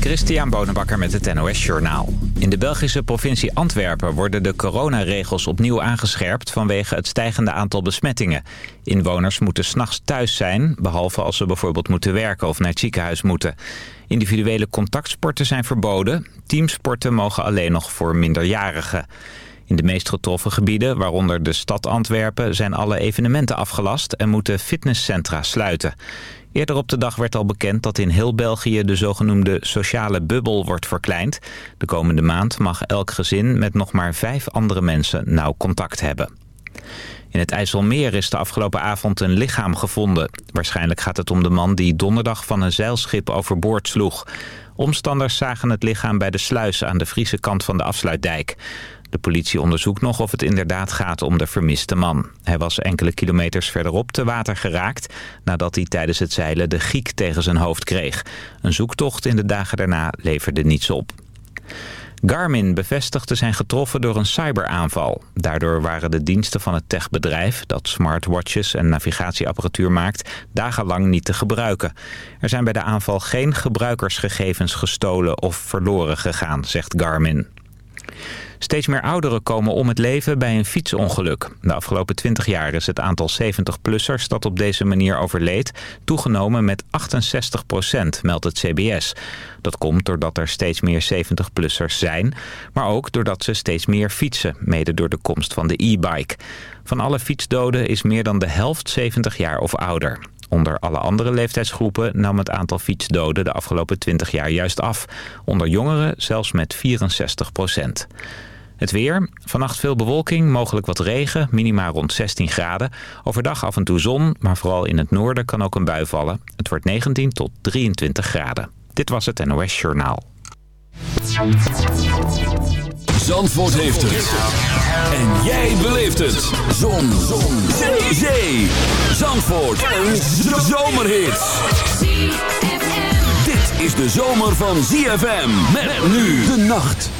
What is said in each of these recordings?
Christian Bonenbakker met het NOS Journaal. In de Belgische provincie Antwerpen worden de coronaregels opnieuw aangescherpt... vanwege het stijgende aantal besmettingen. Inwoners moeten s'nachts thuis zijn... behalve als ze bijvoorbeeld moeten werken of naar het ziekenhuis moeten. Individuele contactsporten zijn verboden. Teamsporten mogen alleen nog voor minderjarigen. In de meest getroffen gebieden, waaronder de stad Antwerpen... zijn alle evenementen afgelast en moeten fitnesscentra sluiten. Eerder op de dag werd al bekend dat in heel België de zogenoemde sociale bubbel wordt verkleind. De komende maand mag elk gezin met nog maar vijf andere mensen nauw contact hebben. In het IJsselmeer is de afgelopen avond een lichaam gevonden. Waarschijnlijk gaat het om de man die donderdag van een zeilschip overboord sloeg. Omstanders zagen het lichaam bij de sluis aan de Friese kant van de afsluitdijk. De politie onderzoekt nog of het inderdaad gaat om de vermiste man. Hij was enkele kilometers verderop te water geraakt... nadat hij tijdens het zeilen de giek tegen zijn hoofd kreeg. Een zoektocht in de dagen daarna leverde niets op. Garmin bevestigde zijn getroffen door een cyberaanval. Daardoor waren de diensten van het techbedrijf... dat smartwatches en navigatieapparatuur maakt... dagenlang niet te gebruiken. Er zijn bij de aanval geen gebruikersgegevens gestolen of verloren gegaan, zegt Garmin. Steeds meer ouderen komen om het leven bij een fietsongeluk. De afgelopen 20 jaar is het aantal 70-plussers dat op deze manier overleed... toegenomen met 68 procent, meldt het CBS. Dat komt doordat er steeds meer 70-plussers zijn... maar ook doordat ze steeds meer fietsen, mede door de komst van de e-bike. Van alle fietsdoden is meer dan de helft 70 jaar of ouder. Onder alle andere leeftijdsgroepen nam het aantal fietsdoden de afgelopen 20 jaar juist af. Onder jongeren zelfs met 64 procent. Het weer. Vannacht veel bewolking, mogelijk wat regen, minima rond 16 graden. Overdag af en toe zon, maar vooral in het noorden kan ook een bui vallen. Het wordt 19 tot 23 graden. Dit was het NOS Journaal. Zandvoort heeft het. En jij beleeft het. Zon. zon. Zee. Zee. Zandvoort. Een zomerhit. Dit is de zomer van ZFM. Met nu de nacht.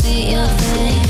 see your face.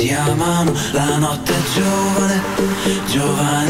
si amano, la notte giovane, giovane.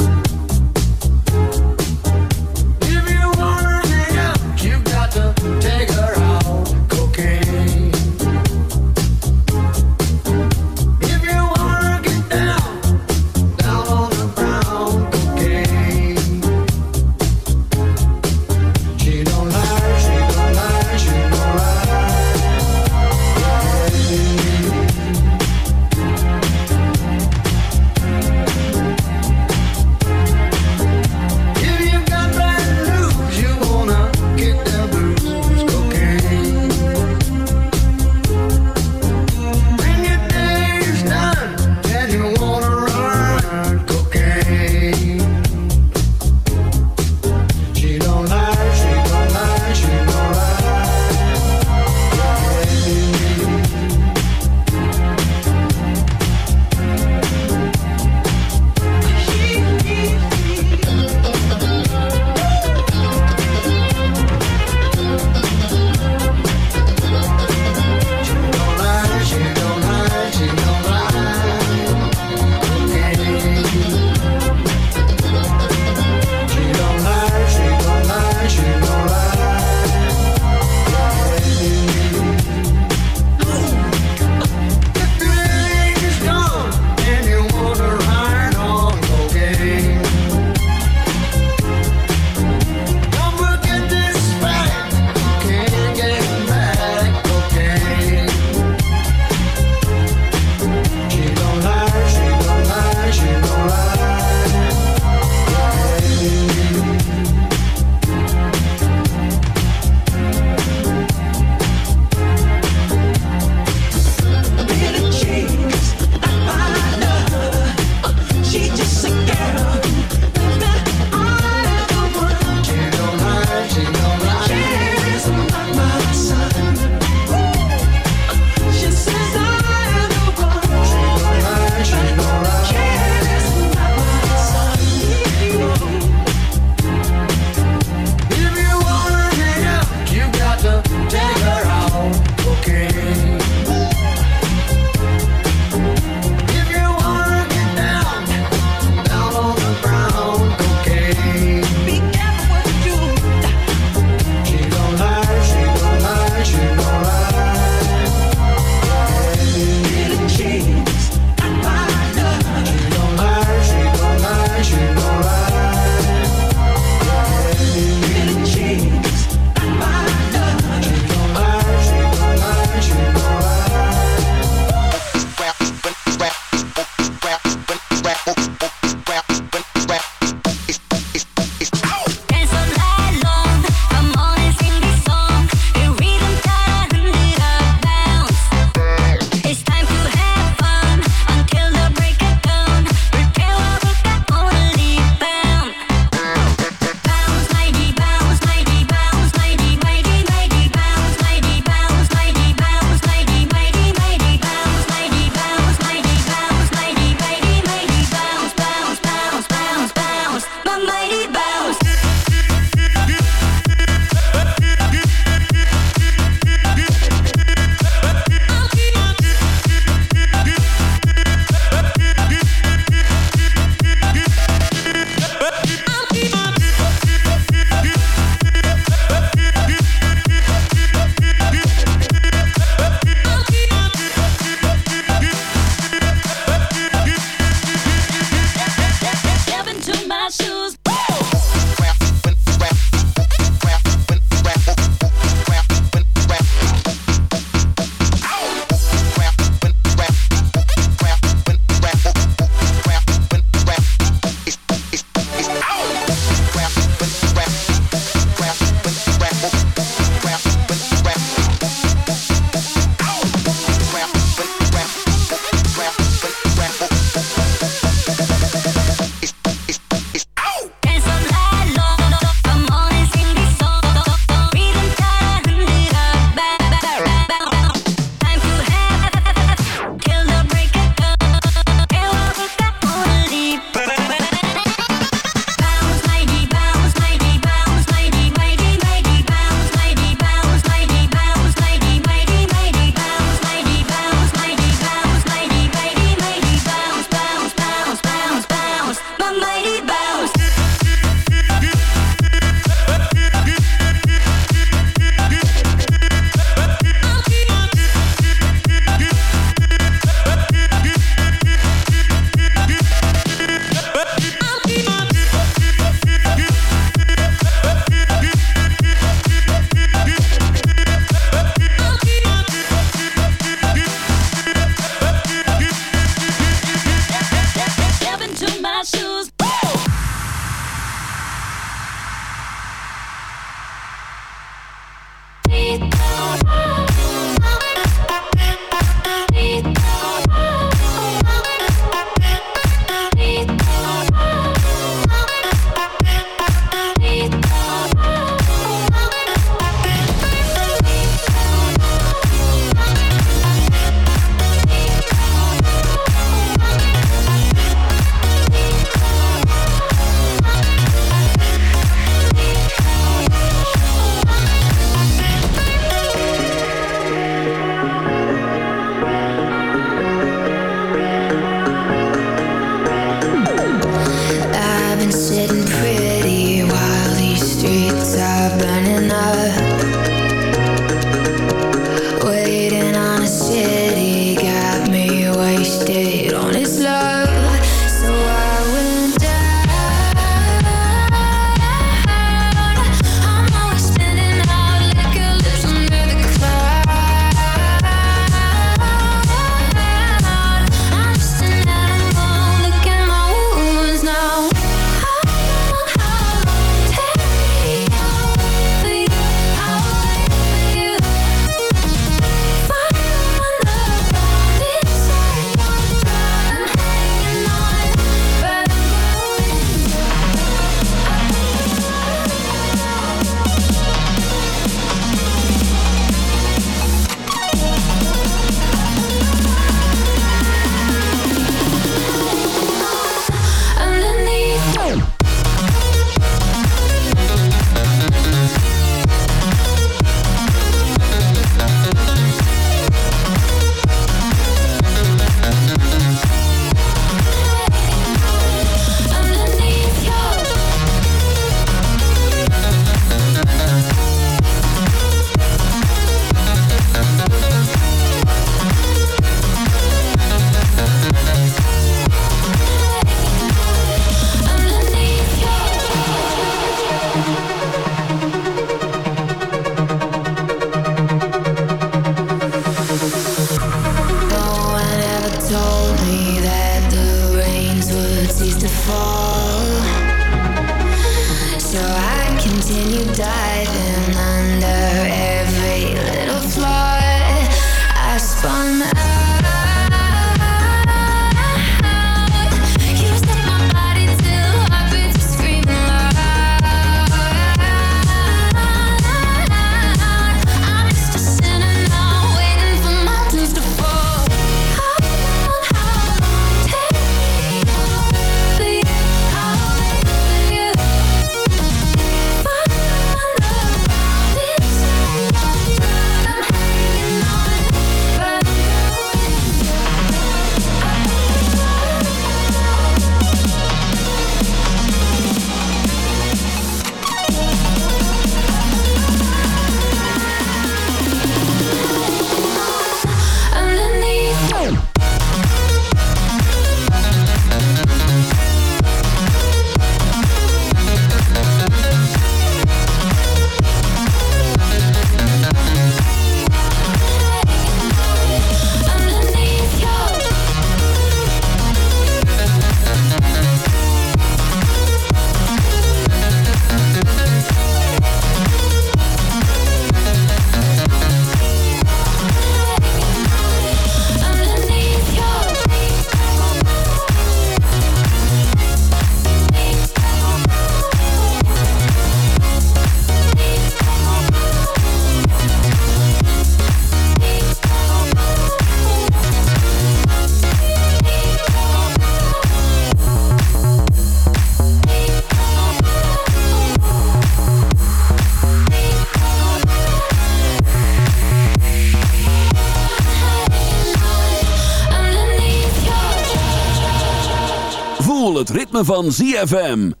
Van ZFM.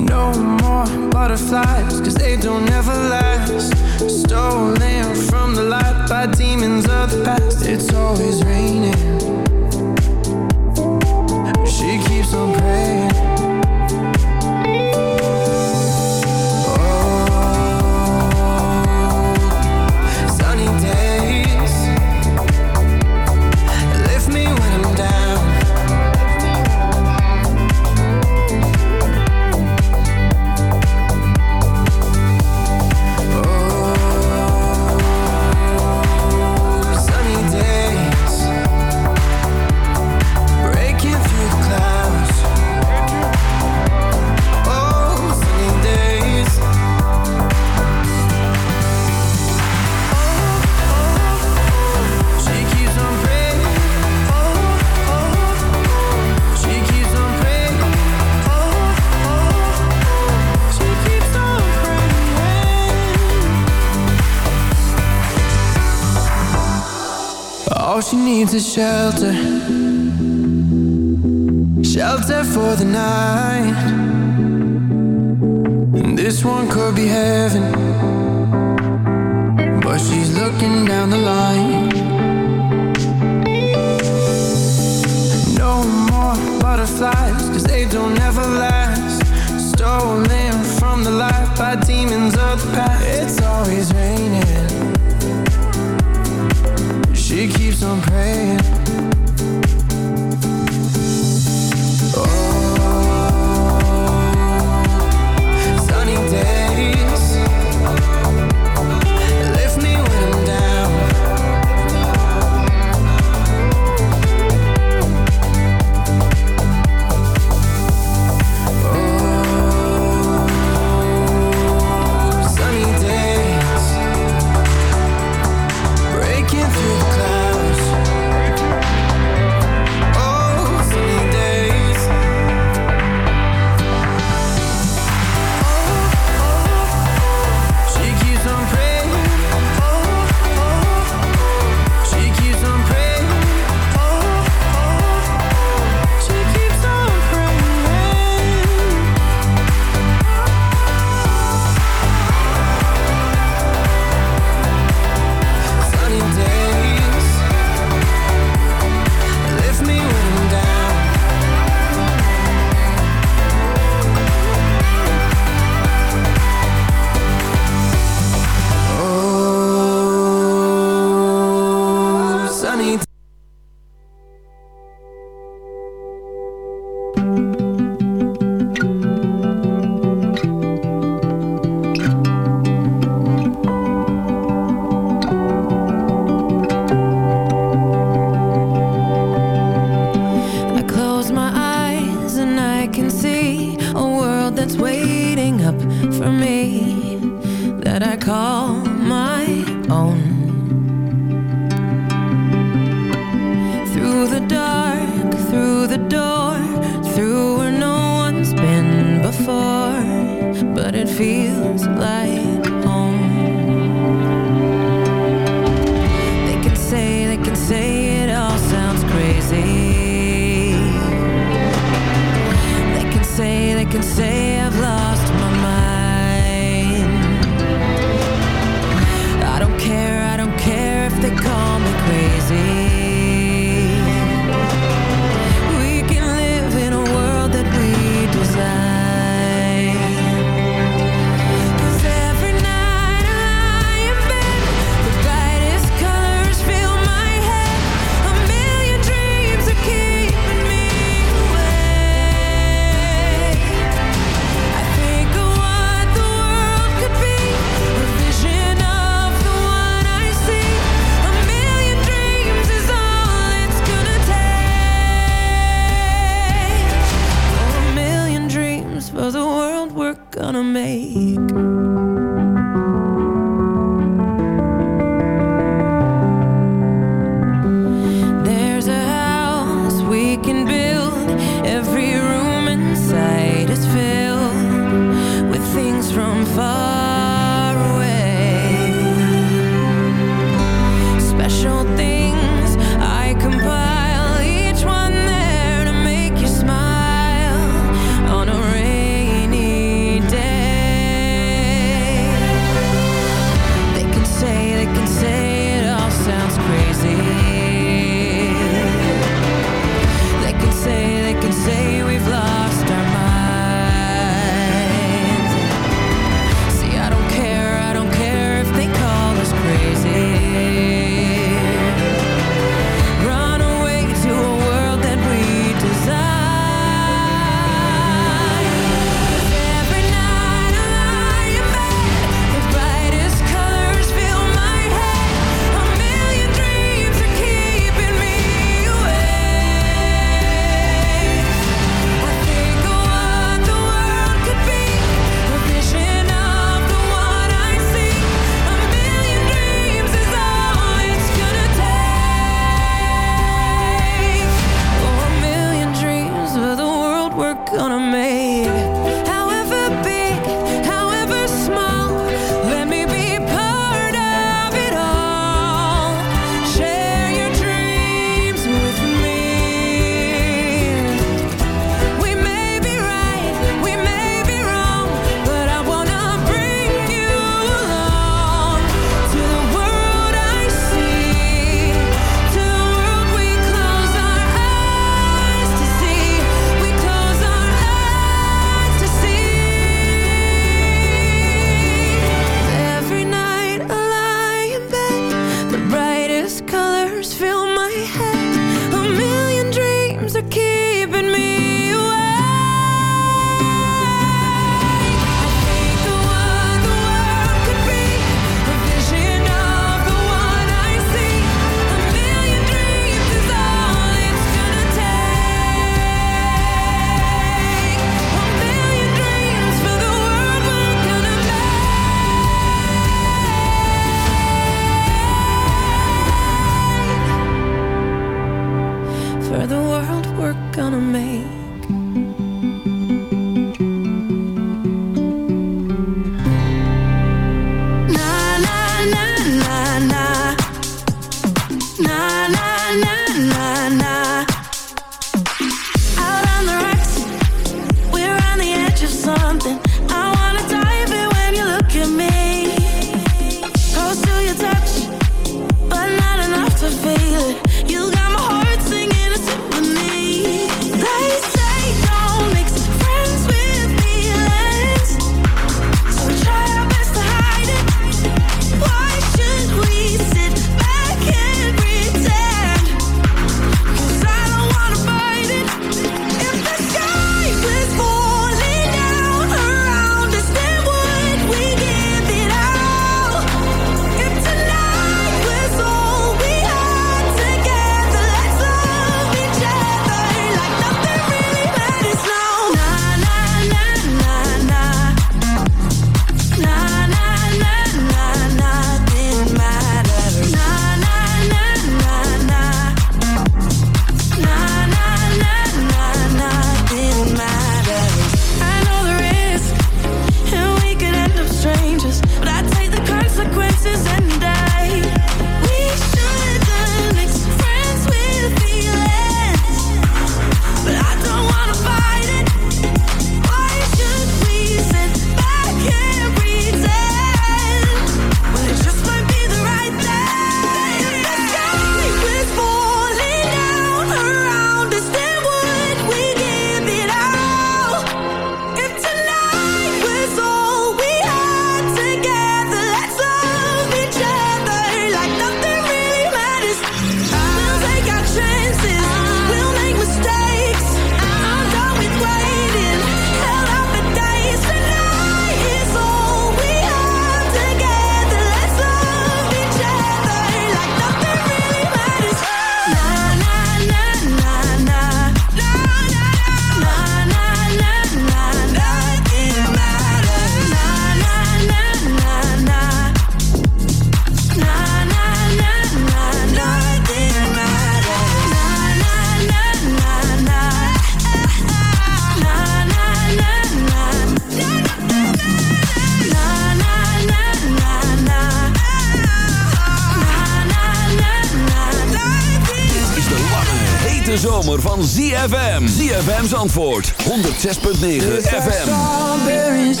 ZFM. ZFM's antwoord. 106.9 FM. Strawberries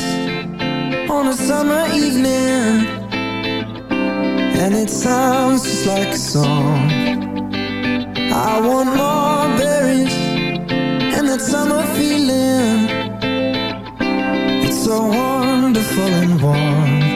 on a summer evening. And it sounds just like a song. I want more berries. And that summer feeling. It's so wonderful and warm.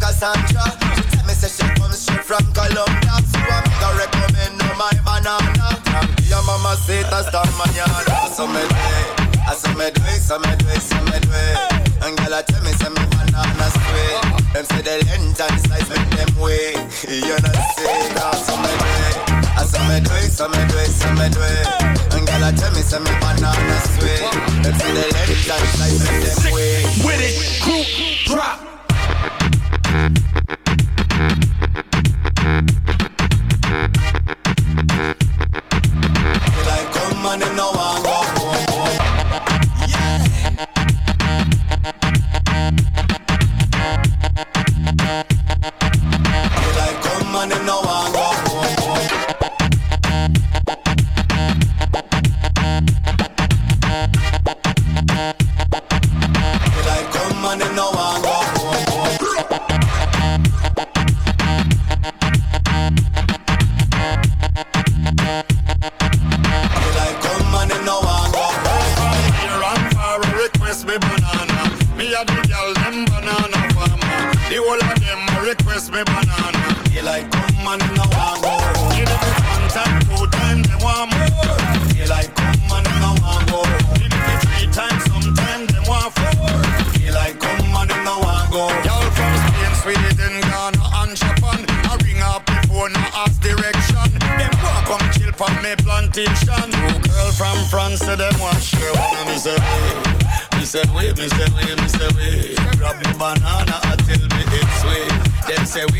Cassandra. She tell me say she comes straight from Colombia, so I'm gonna recommend her my banana. Your mama say that's the mañana, so me do I ah, saw me do it, so me do it, so me do it. And girl, I tell me, say me banana sweet. Them say the length and size make them way. You know say ah, that, so me do it. Ah, I me do it, so me do it, so me do it. And girl, tell me, some banana sweet. Them say the length and size the them way. With it, group drop. and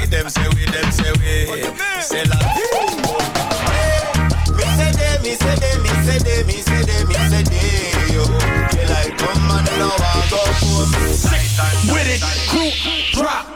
we, them say we, them say we. Say la. Me say they, me say they, me say they, me say they, me say they. Yo, they like come and now I go home. Sick with it, crew drop.